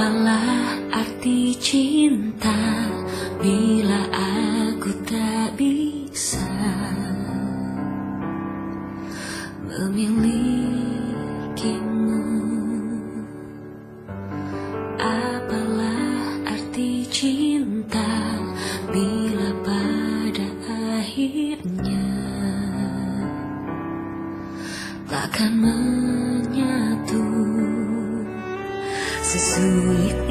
Apalah arti cinta bila aku tak bisa memilikimu? Apalah arti cinta bila pada akhirnya takkan menyatu? sweet